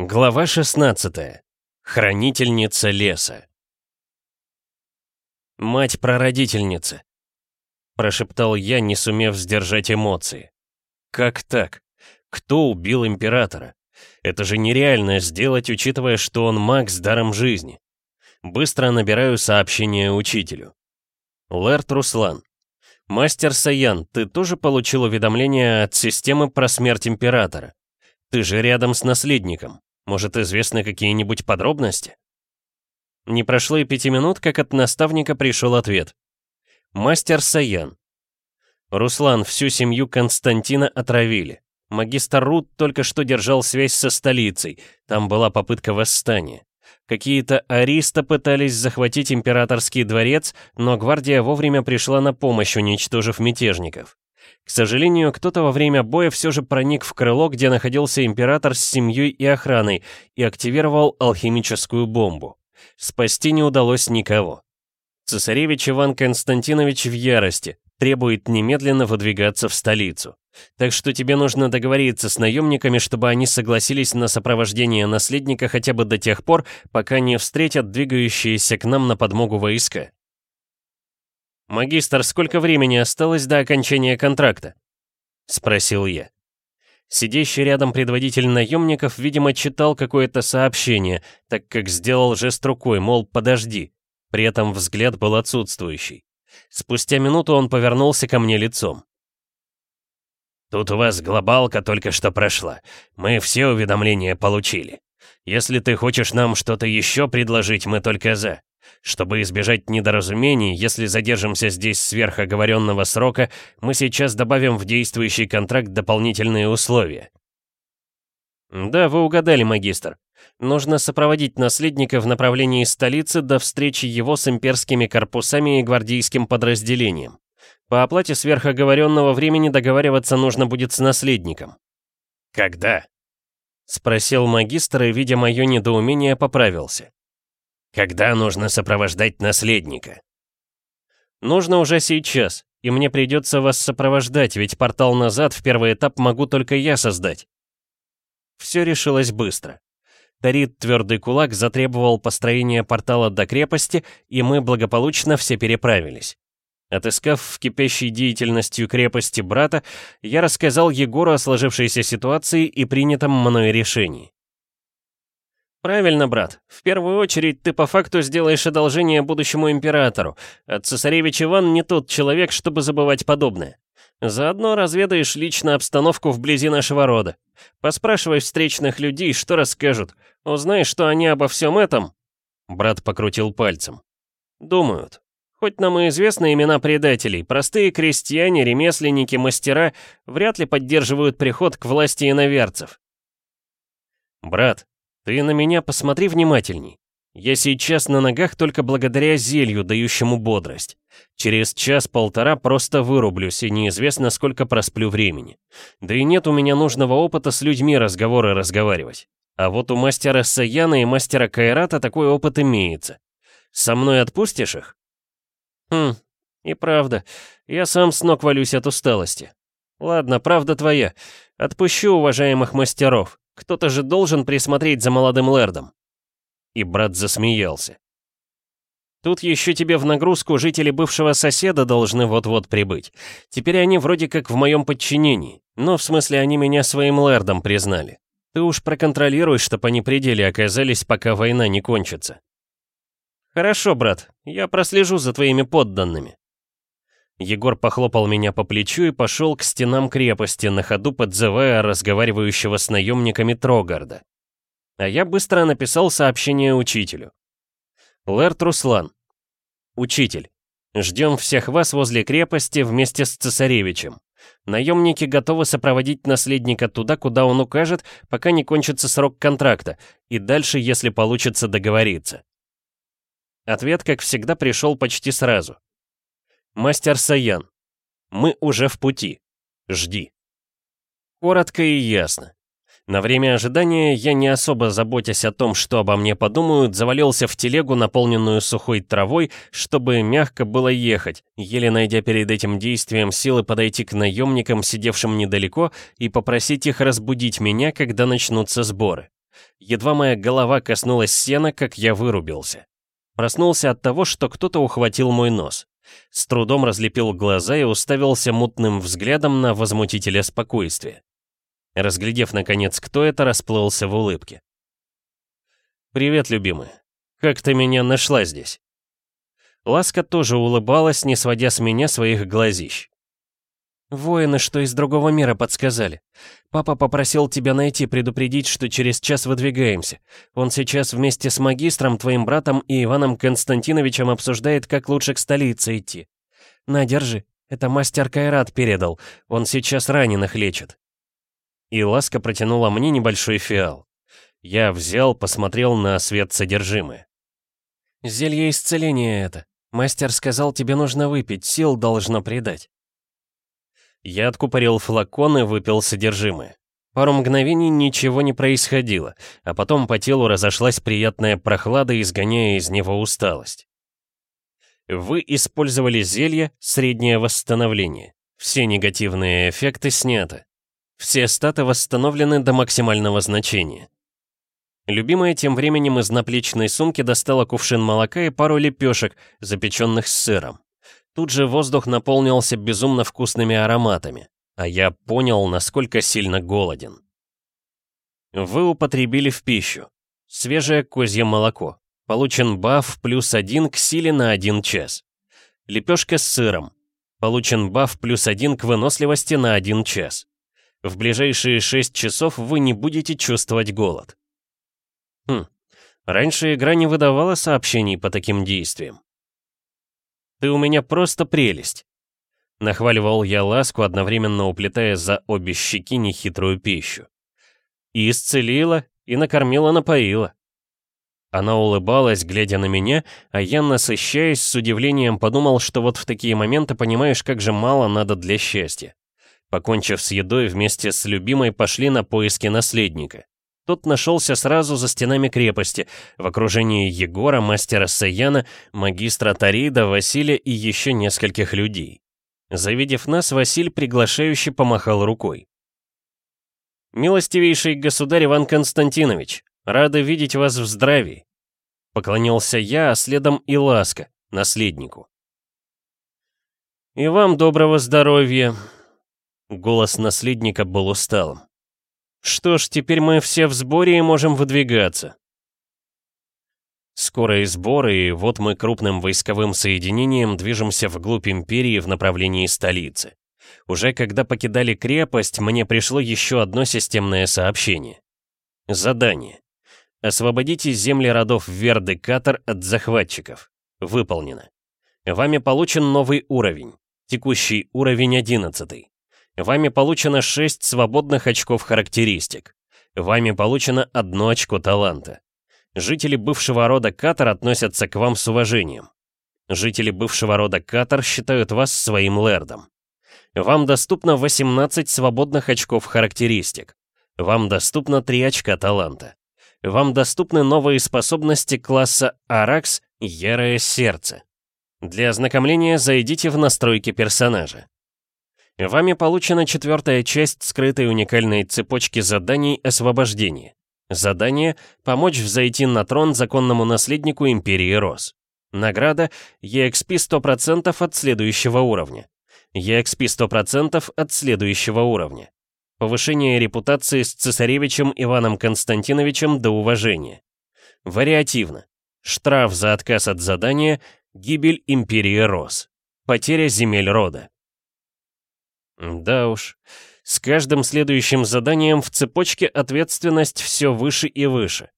Глава 16. Хранительница леса. «Мать-прародительница», — прошептал я, не сумев сдержать эмоции. «Как так? Кто убил императора? Это же нереально сделать, учитывая, что он маг с даром жизни. Быстро набираю сообщение учителю. Лэрт Руслан. Мастер Саян, ты тоже получил уведомление от системы про смерть императора? Ты же рядом с наследником. Может, известны какие-нибудь подробности? Не прошло и пяти минут, как от наставника пришел ответ. Мастер Саян. Руслан, всю семью Константина отравили. Магистр Рут только что держал связь со столицей. Там была попытка восстания. Какие-то ариста пытались захватить императорский дворец, но гвардия вовремя пришла на помощь, уничтожив мятежников. К сожалению, кто-то во время боя все же проник в крыло, где находился император с семьей и охраной, и активировал алхимическую бомбу. Спасти не удалось никого. Цесаревич Иван Константинович в ярости, требует немедленно выдвигаться в столицу. Так что тебе нужно договориться с наемниками, чтобы они согласились на сопровождение наследника хотя бы до тех пор, пока не встретят двигающиеся к нам на подмогу войска. «Магистр, сколько времени осталось до окончания контракта?» — спросил я. Сидящий рядом предводитель наемников, видимо, читал какое-то сообщение, так как сделал жест рукой, мол, подожди. При этом взгляд был отсутствующий. Спустя минуту он повернулся ко мне лицом. «Тут у вас глобалка только что прошла. Мы все уведомления получили. Если ты хочешь нам что-то еще предложить, мы только за. Чтобы избежать недоразумений, если задержимся здесь сверх оговоренного срока, мы сейчас добавим в действующий контракт дополнительные условия». «Да, вы угадали, магистр. Нужно сопроводить наследника в направлении столицы до встречи его с имперскими корпусами и гвардейским подразделением. По оплате сверхоговоренного времени договариваться нужно будет с наследником». «Когда?» — спросил магистр и, видя мое недоумение, поправился. «Когда нужно сопровождать наследника?» «Нужно уже сейчас, и мне придется вас сопровождать, ведь портал назад в первый этап могу только я создать». Все решилось быстро. Тарит Твердый Кулак затребовал построение портала до крепости, и мы благополучно все переправились. Отыскав в кипящей деятельностью крепости брата, я рассказал Егору о сложившейся ситуации и принятом мной решении. «Правильно, брат. В первую очередь ты по факту сделаешь одолжение будущему императору, а цесаревич Иван не тот человек, чтобы забывать подобное. Заодно разведаешь лично обстановку вблизи нашего рода. Поспрашивай встречных людей, что расскажут. Узнай, что они обо всем этом...» Брат покрутил пальцем. «Думают. Хоть нам и известны имена предателей, простые крестьяне, ремесленники, мастера вряд ли поддерживают приход к власти иноверцев. Брат, ты на меня посмотри внимательней. Я сейчас на ногах только благодаря зелью, дающему бодрость. Через час-полтора просто вырублюсь, и неизвестно, сколько просплю времени. Да и нет у меня нужного опыта с людьми разговоры разговаривать. А вот у мастера Саяна и мастера Кайрата такой опыт имеется. Со мной отпустишь их? Хм, и правда, я сам с ног валюсь от усталости. Ладно, правда твоя. Отпущу уважаемых мастеров. Кто-то же должен присмотреть за молодым лэрдом. И брат засмеялся. Тут еще тебе в нагрузку жители бывшего соседа должны вот-вот прибыть. Теперь они вроде как в моем подчинении. Но в смысле они меня своим лэрдом признали. Ты уж проконтролируй, чтоб они пределе оказались, пока война не кончится. Хорошо, брат, я прослежу за твоими подданными. Егор похлопал меня по плечу и пошел к стенам крепости, на ходу подзывая разговаривающего с наемниками Трогарда. А я быстро написал сообщение учителю. Лэрт Руслан. Учитель. Ждем всех вас возле крепости вместе с цесаревичем. Наемники готовы сопроводить наследника туда, куда он укажет, пока не кончится срок контракта, и дальше, если получится договориться. Ответ, как всегда, пришел почти сразу. «Мастер Саян, мы уже в пути. Жди». Коротко и ясно. На время ожидания я, не особо заботясь о том, что обо мне подумают, завалился в телегу, наполненную сухой травой, чтобы мягко было ехать, еле найдя перед этим действием силы подойти к наемникам, сидевшим недалеко, и попросить их разбудить меня, когда начнутся сборы. Едва моя голова коснулась сена, как я вырубился. Проснулся от того, что кто-то ухватил мой нос. С трудом разлепил глаза и уставился мутным взглядом на возмутителя спокойствия. Разглядев, наконец, кто это, расплылся в улыбке. «Привет, любимый. Как ты меня нашла здесь?» Ласка тоже улыбалась, не сводя с меня своих глазищ. «Воины, что из другого мира подсказали. Папа попросил тебя найти, предупредить, что через час выдвигаемся. Он сейчас вместе с магистром, твоим братом и Иваном Константиновичем обсуждает, как лучше к столице идти. На, держи. Это мастер Кайрат передал. Он сейчас раненых лечит». И Ласка протянула мне небольшой фиал. Я взял, посмотрел на свет содержимое. «Зелье исцеления это. Мастер сказал, тебе нужно выпить, сил должно придать». Я откупорил флакон и выпил содержимое. Пару мгновений ничего не происходило, а потом по телу разошлась приятная прохлада, изгоняя из него усталость. Вы использовали зелье «Среднее восстановление». Все негативные эффекты сняты. Все статы восстановлены до максимального значения. Любимая тем временем из наплечной сумки достала кувшин молока и пару лепешек, запеченных с сыром. Тут же воздух наполнился безумно вкусными ароматами, а я понял, насколько сильно голоден. Вы употребили в пищу. Свежее козье молоко. Получен баф плюс один к силе на один час. Лепешка с сыром. Получен баф плюс один к выносливости на один час. В ближайшие 6 часов вы не будете чувствовать голод. Хм, раньше игра не выдавала сообщений по таким действиям. Ты у меня просто прелесть!» Нахваливал я ласку, одновременно уплетая за обе щеки нехитрую пищу. И исцелила, и накормила-напоила. Она улыбалась, глядя на меня, а я, насыщаясь, с удивлением подумал, что вот в такие моменты понимаешь, как же мало надо для счастья. Покончив с едой, вместе с любимой пошли на поиски наследника. Тот нашелся сразу за стенами крепости, в окружении Егора, мастера Саяна, магистра Тарида, Василия и еще нескольких людей. Завидев нас, Василь приглашающе помахал рукой. «Милостивейший государь Иван Константинович, рады видеть вас в здравии!» Поклонился я, а следом и Ласка, наследнику. «И вам доброго здоровья!» Голос наследника был усталым. Что ж, теперь мы все в сборе и можем выдвигаться. Скоро и сборы, и вот мы крупным войсковым соединением движемся вглубь империи в направлении столицы. Уже когда покидали крепость, мне пришло еще одно системное сообщение. Задание. Освободите земли родов Верды Катар от захватчиков. Выполнено. Вами получен новый уровень. Текущий уровень 11. Вами получено 6 свободных очков характеристик. Вами получено одно очко таланта. Жители бывшего рода Катар относятся к вам с уважением. Жители бывшего рода Катар считают вас своим лэрдом. Вам доступно 18 свободных очков характеристик. Вам доступно 3 очка таланта. Вам доступны новые способности класса Аракс Ярое Сердце. Для ознакомления зайдите в настройки персонажа. Вами получена четвертая часть скрытой уникальной цепочки заданий освобождения. Задание — помочь взойти на трон законному наследнику Империи Рос. Награда — EXP 100% от следующего уровня. EXP 100% от следующего уровня. Повышение репутации с цесаревичем Иваном Константиновичем до уважения. Вариативно. Штраф за отказ от задания, гибель Империи Рос. Потеря земель рода. Да уж, с каждым следующим заданием в цепочке ответственность все выше и выше.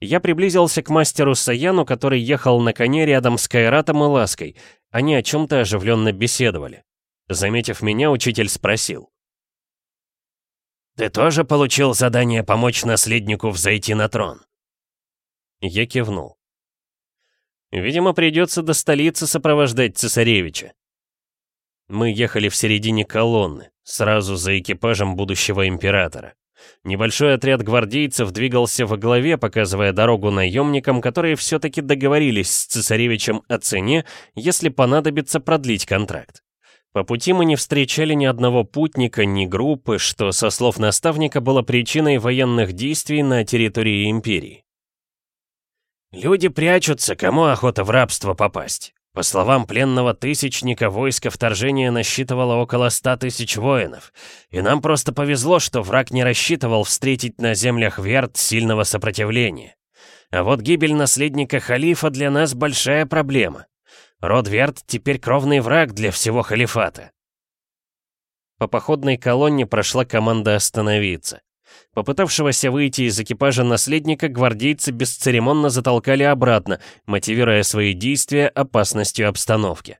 Я приблизился к мастеру Саяну, который ехал на коне рядом с Кайратом и Лаской. Они о чем-то оживленно беседовали. Заметив меня, учитель спросил. «Ты тоже получил задание помочь наследнику взойти на трон?» Я кивнул. «Видимо, придется до столицы сопровождать цесаревича. Мы ехали в середине колонны, сразу за экипажем будущего императора. Небольшой отряд гвардейцев двигался во главе, показывая дорогу наемникам, которые все-таки договорились с цесаревичем о цене, если понадобится продлить контракт. По пути мы не встречали ни одного путника, ни группы, что, со слов наставника, было причиной военных действий на территории Империи. «Люди прячутся, кому охота в рабство попасть?» По словам пленного тысячника, войско вторжения насчитывало около ста тысяч воинов, и нам просто повезло, что враг не рассчитывал встретить на землях Верт сильного сопротивления. А вот гибель наследника халифа для нас большая проблема. Род Верт теперь кровный враг для всего халифата. По походной колонне прошла команда остановиться. Попытавшегося выйти из экипажа наследника гвардейцы бесцеремонно затолкали обратно, мотивируя свои действия опасностью обстановки.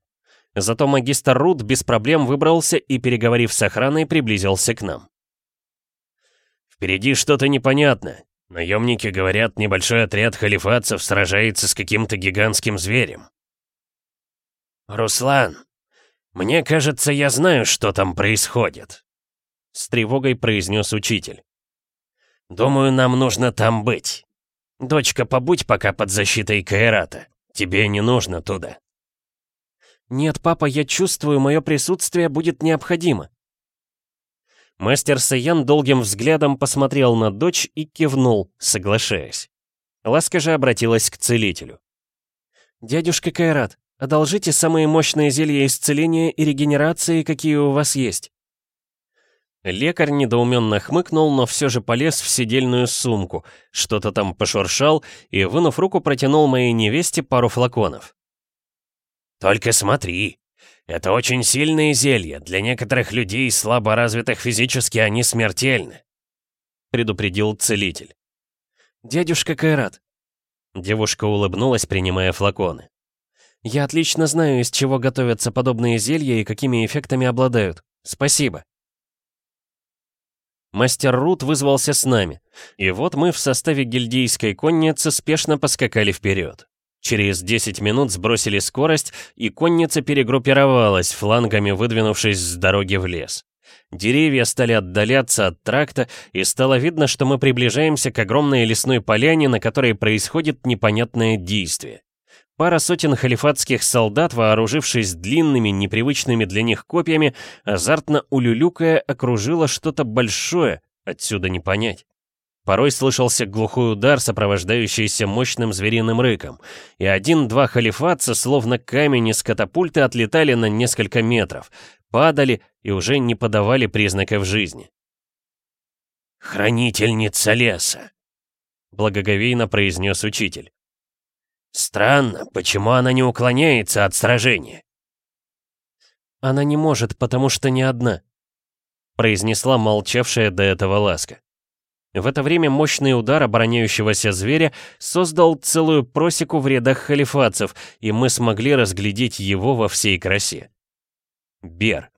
Зато магистр Рут без проблем выбрался и, переговорив с охраной, приблизился к нам. «Впереди что-то непонятное. Наемники говорят, небольшой отряд халифатцев сражается с каким-то гигантским зверем». «Руслан, мне кажется, я знаю, что там происходит», — с тревогой произнес учитель. «Думаю, нам нужно там быть. Дочка, побудь пока под защитой Кайрата. Тебе не нужно туда». «Нет, папа, я чувствую, мое присутствие будет необходимо». Мастер Саян долгим взглядом посмотрел на дочь и кивнул, соглашаясь. Ласка же обратилась к целителю. «Дядюшка Кайрат, одолжите самые мощные зелья исцеления и регенерации, какие у вас есть». Лекарь недоуменно хмыкнул, но все же полез в сидельную сумку, что-то там пошуршал и, вынув руку, протянул моей невесте пару флаконов. «Только смотри, это очень сильные зелья, для некоторых людей, слабо развитых физически, они смертельны», предупредил целитель. «Дядюшка Кайрат». Девушка улыбнулась, принимая флаконы. «Я отлично знаю, из чего готовятся подобные зелья и какими эффектами обладают. Спасибо». Мастер Рут вызвался с нами, и вот мы в составе гильдейской конницы спешно поскакали вперед. Через 10 минут сбросили скорость, и конница перегруппировалась, флангами выдвинувшись с дороги в лес. Деревья стали отдаляться от тракта, и стало видно, что мы приближаемся к огромной лесной поляне, на которой происходит непонятное действие. Пара сотен халифатских солдат, вооружившись длинными, непривычными для них копьями, азартно улюлюкая окружила что-то большое, отсюда не понять. Порой слышался глухой удар, сопровождающийся мощным звериным рыком, и один-два халифатца, словно камень из катапульты, отлетали на несколько метров, падали и уже не подавали признаков жизни. «Хранительница леса», — благоговейно произнес учитель. Странно, почему она не уклоняется от сражения? Она не может, потому что не одна, произнесла молчавшая до этого ласка. В это время мощный удар обороняющегося зверя создал целую просеку в рядах халифатцев, и мы смогли разглядеть его во всей красе. Бер.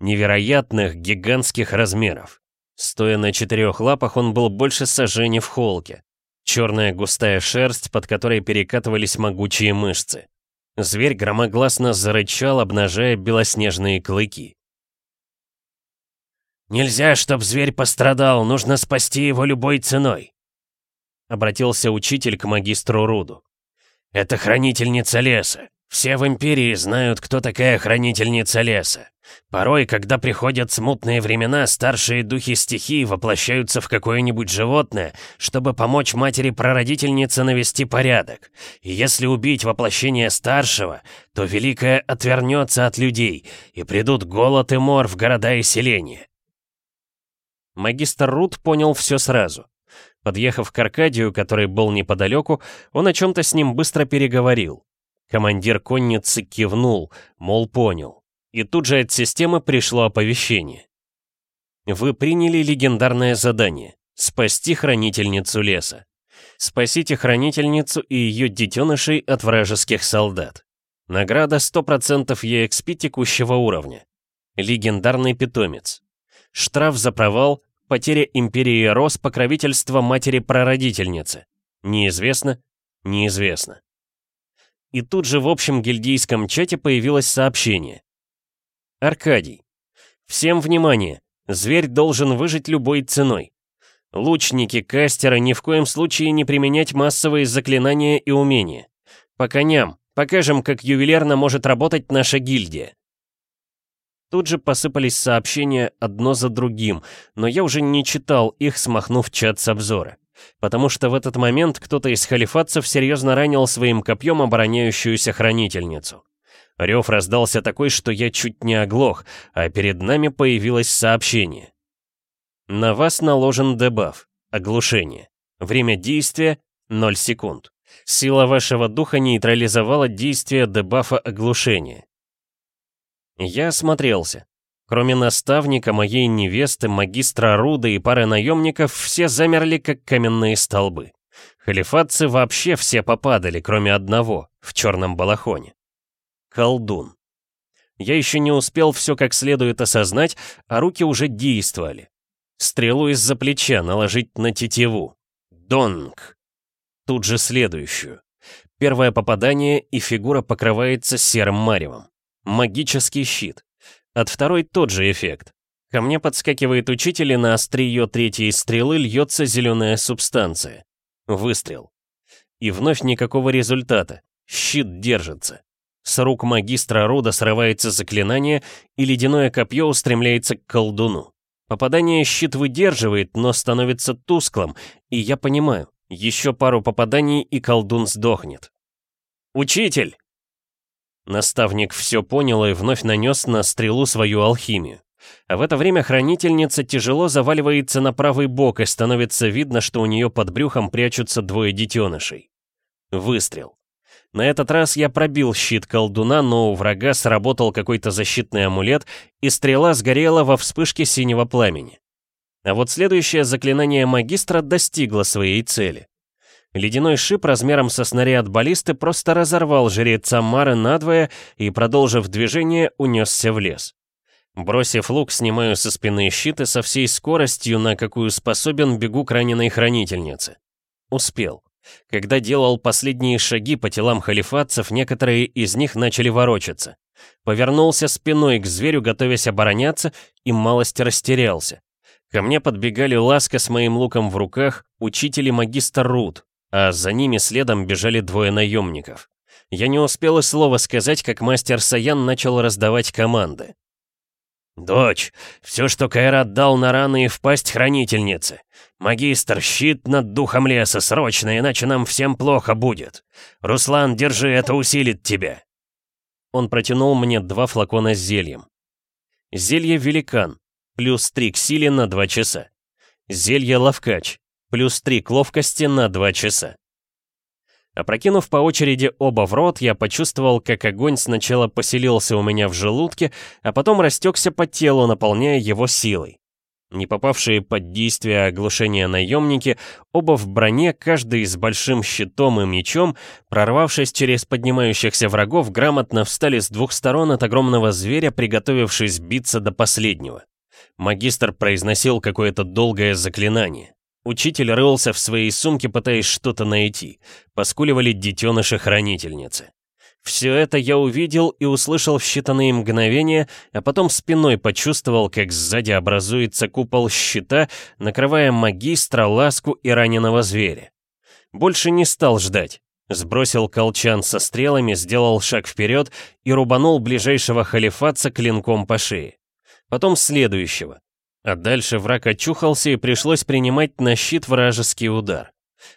Невероятных гигантских размеров. Стоя на четырех лапах, он был больше сожжения в холке. Черная густая шерсть, под которой перекатывались могучие мышцы. Зверь громогласно зарычал, обнажая белоснежные клыки. «Нельзя, чтоб зверь пострадал, нужно спасти его любой ценой», — обратился учитель к магистру Руду. «Это хранительница леса. Все в Империи знают, кто такая хранительница леса. Порой, когда приходят смутные времена, старшие духи стихии воплощаются в какое-нибудь животное, чтобы помочь матери-прародительнице навести порядок. И если убить воплощение старшего, то Великое отвернется от людей, и придут голод и мор в города и селения. Магистр Рут понял все сразу. Подъехав к Аркадию, который был неподалеку, он о чем-то с ним быстро переговорил. Командир конницы кивнул, мол, понял. И тут же от системы пришло оповещение. Вы приняли легендарное задание — спасти хранительницу леса. Спасите хранительницу и ее детенышей от вражеских солдат. Награда 100% EXP текущего уровня. Легендарный питомец. Штраф за провал, потеря Империи Рос, покровительство матери-прародительницы. Неизвестно, неизвестно. И тут же в общем гильдийском чате появилось сообщение. Аркадий. Всем внимание! Зверь должен выжить любой ценой. Лучники, кастеры ни в коем случае не применять массовые заклинания и умения. По коням. Покажем, как ювелирно может работать наша гильдия. Тут же посыпались сообщения одно за другим, но я уже не читал их, смахнув чат с обзора. Потому что в этот момент кто-то из халифатцев серьезно ранил своим копьем обороняющуюся хранительницу. Рев раздался такой, что я чуть не оглох, а перед нами появилось сообщение. На вас наложен дебаф, оглушение. Время действия — 0 секунд. Сила вашего духа нейтрализовала действие дебафа оглушения. Я осмотрелся. Кроме наставника, моей невесты, магистра Руда и пары наемников, все замерли, как каменные столбы. Халифатцы вообще все попадали, кроме одного, в черном балахоне. Колдун. Я еще не успел все как следует осознать, а руки уже действовали. Стрелу из-за плеча наложить на тетиву. Донг. Тут же следующую. Первое попадание, и фигура покрывается серым маревом. Магический щит. От второй тот же эффект. Ко мне подскакивает учитель, и на острие третьей стрелы льется зеленая субстанция. Выстрел. И вновь никакого результата. Щит держится. С рук магистра рода срывается заклинание, и ледяное копье устремляется к колдуну. Попадание щит выдерживает, но становится тусклым, и я понимаю, еще пару попаданий, и колдун сдохнет. «Учитель!» Наставник все понял и вновь нанес на стрелу свою алхимию. А в это время хранительница тяжело заваливается на правый бок, и становится видно, что у нее под брюхом прячутся двое детенышей. Выстрел. На этот раз я пробил щит колдуна, но у врага сработал какой-то защитный амулет, и стрела сгорела во вспышке синего пламени. А вот следующее заклинание магистра достигло своей цели. Ледяной шип размером со снаряд баллисты просто разорвал жреца Мары надвое и, продолжив движение, унесся в лес. Бросив лук, снимаю со спины щит и со всей скоростью, на какую способен, бегу к раненой хранительнице. Успел. Когда делал последние шаги по телам халифатцев, некоторые из них начали ворочаться. Повернулся спиной к зверю, готовясь обороняться, и малость растерялся. Ко мне подбегали ласка с моим луком в руках, учитель и магистр Рут, а за ними следом бежали двое наемников. Я не успел и слова сказать, как мастер Саян начал раздавать команды. «Дочь, все, что Кайрат дал на раны и в пасть хранительницы. Магистр, щит над духом леса, срочно, иначе нам всем плохо будет. Руслан, держи, это усилит тебя». Он протянул мне два флакона с зельем. Зелье «Великан», плюс 3 к силе на 2 часа. Зелье «Ловкач», плюс 3 к ловкости на 2 часа. Опрокинув по очереди оба в рот, я почувствовал, как огонь сначала поселился у меня в желудке, а потом растекся по телу, наполняя его силой. Не попавшие под действие оглушения наемники, оба в броне, каждый с большим щитом и мечом, прорвавшись через поднимающихся врагов, грамотно встали с двух сторон от огромного зверя, приготовившись биться до последнего. Магистр произносил какое-то долгое заклинание. Учитель рылся в своей сумке, пытаясь что-то найти. Поскуливали детеныши-хранительницы. Все это я увидел и услышал в считанные мгновения, а потом спиной почувствовал, как сзади образуется купол щита, накрывая магистра, ласку и раненого зверя. Больше не стал ждать. Сбросил колчан со стрелами, сделал шаг вперед и рубанул ближайшего халифатца клинком по шее. Потом следующего. А дальше враг очухался и пришлось принимать на щит вражеский удар.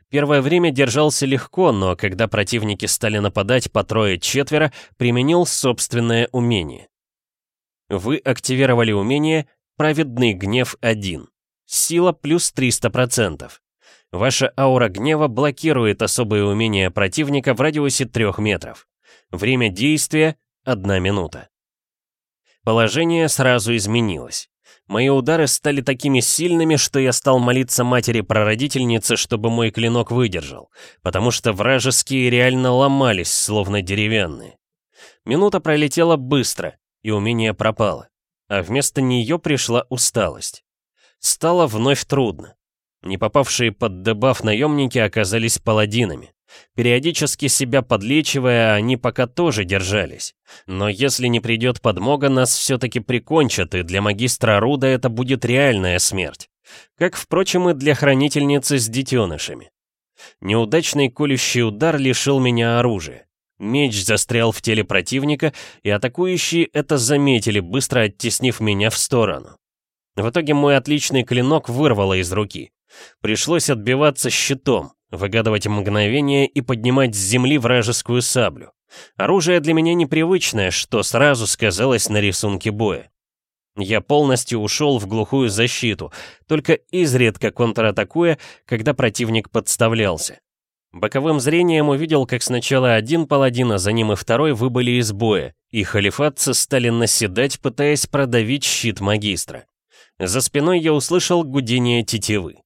Первое время держался легко, но когда противники стали нападать по трое-четверо, применил собственное умение. Вы активировали умение «Праведный гнев 1». Сила плюс 300%. Ваша аура гнева блокирует особые умения противника в радиусе 3 метров. Время действия — 1 минута. Положение сразу изменилось. Мои удары стали такими сильными, что я стал молиться матери-прародительнице, чтобы мой клинок выдержал, потому что вражеские реально ломались, словно деревянные. Минута пролетела быстро, и умение пропало, а вместо нее пришла усталость. Стало вновь трудно. Не попавшие под дебаф наемники оказались паладинами. Периодически себя подлечивая, они пока тоже держались. Но если не придет подмога, нас все-таки прикончат, и для магистра Руда это будет реальная смерть. Как, впрочем, и для хранительницы с детенышами. Неудачный колющий удар лишил меня оружия. Меч застрял в теле противника, и атакующие это заметили, быстро оттеснив меня в сторону. В итоге мой отличный клинок вырвало из руки. Пришлось отбиваться щитом, выгадывать мгновение и поднимать с земли вражескую саблю. Оружие для меня непривычное, что сразу сказалось на рисунке боя. Я полностью ушел в глухую защиту, только изредка контратакуя, когда противник подставлялся. Боковым зрением увидел, как сначала один паладин, а за ним и второй выбыли из боя, и халифатцы стали наседать, пытаясь продавить щит магистра. За спиной я услышал гудение тетивы.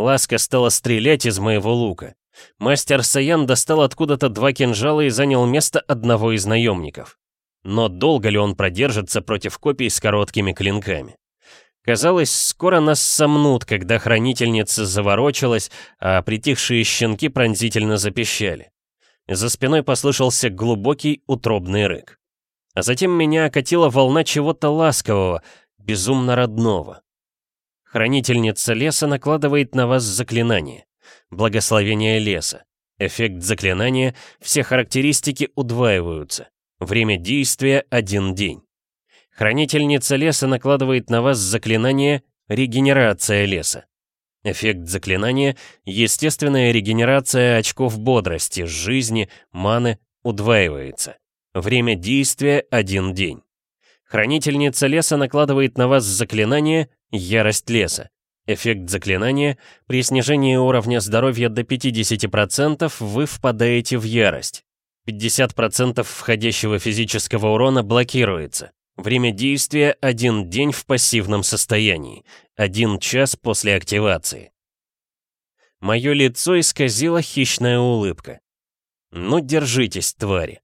Ласка стала стрелять из моего лука. Мастер Саян достал откуда-то два кинжала и занял место одного из наемников. Но долго ли он продержится против копий с короткими клинками? Казалось, скоро нас сомнут, когда хранительница заворочилась, а притихшие щенки пронзительно запищали. За спиной послышался глубокий утробный рык. А затем меня окатила волна чего-то ласкового, безумно родного. Хранительница леса накладывает на вас заклинание. Благословение леса. Эффект заклинания, все характеристики удваиваются. Время действия — один день. Хранительница леса накладывает на вас заклинание «Регенерация леса». Эффект заклинания — естественная регенерация очков бодрости, жизни, маны удваивается. Время действия — один день. Хранительница леса накладывает на вас заклинание «Ярость леса». Эффект заклинания — при снижении уровня здоровья до 50% вы впадаете в ярость. 50% входящего физического урона блокируется. Время действия — один день в пассивном состоянии. Один час после активации. Мое лицо исказила хищная улыбка. Ну, держитесь, твари.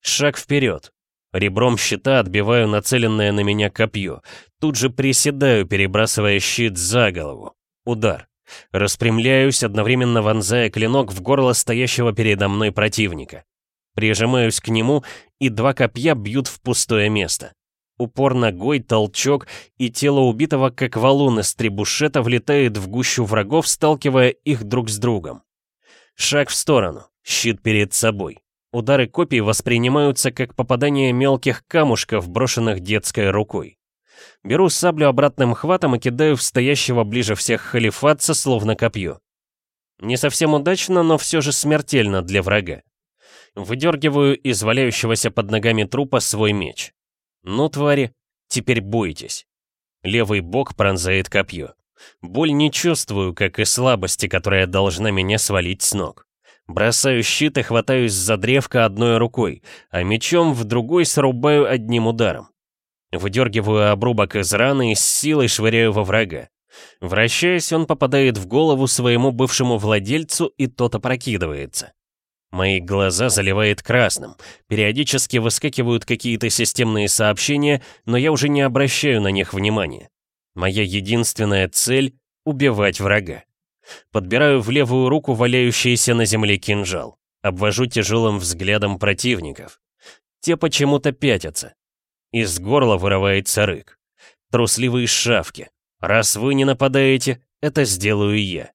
Шаг вперед. Ребром щита отбиваю нацеленное на меня копье. Тут же приседаю, перебрасывая щит за голову. Удар. Распрямляюсь, одновременно вонзая клинок в горло стоящего передо мной противника. Прижимаюсь к нему, и два копья бьют в пустое место. Упор ногой, толчок, и тело убитого, как валун из требушета, влетает в гущу врагов, сталкивая их друг с другом. Шаг в сторону, щит перед собой. Удары копий воспринимаются как попадание мелких камушков, брошенных детской рукой. Беру саблю обратным хватом и кидаю в стоящего ближе всех халифатца, словно копье. Не совсем удачно, но все же смертельно для врага. Выдергиваю из валяющегося под ногами трупа свой меч. Ну, твари, теперь бойтесь. Левый бок пронзает копье. Боль не чувствую, как и слабости, которая должна меня свалить с ног. Бросаю щит и хватаюсь за древко одной рукой, а мечом в другой срубаю одним ударом. Выдергиваю обрубок из раны и с силой швыряю во врага. Вращаясь, он попадает в голову своему бывшему владельцу, и тот опрокидывается. Мои глаза заливает красным. Периодически выскакивают какие-то системные сообщения, но я уже не обращаю на них внимания. Моя единственная цель — убивать врага. Подбираю в левую руку валяющийся на земле кинжал. Обвожу тяжелым взглядом противников. Те почему-то пятятся. Из горла вырывается рык. Трусливые шавки. Раз вы не нападаете, это сделаю я.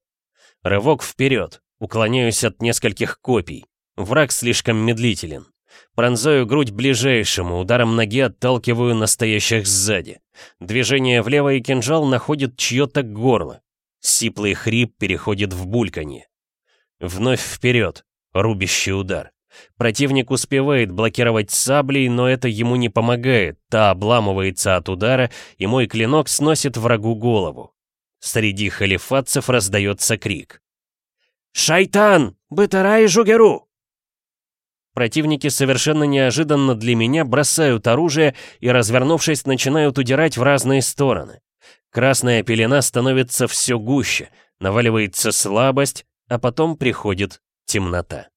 Рывок вперед. Уклоняюсь от нескольких копий. Враг слишком медлителен. Пронзаю грудь ближайшему, ударом ноги отталкиваю настоящих сзади. Движение влево и кинжал находит чье-то горло. Сиплый хрип переходит в бульканье. Вновь вперед. Рубящий удар. Противник успевает блокировать саблей, но это ему не помогает. Та обламывается от удара, и мой клинок сносит врагу голову. Среди халифатцев раздается крик. «Шайтан! Бытарай жугеру!» Противники совершенно неожиданно для меня бросают оружие и, развернувшись, начинают удирать в разные стороны. Красная пелена становится все гуще, наваливается слабость, а потом приходит темнота.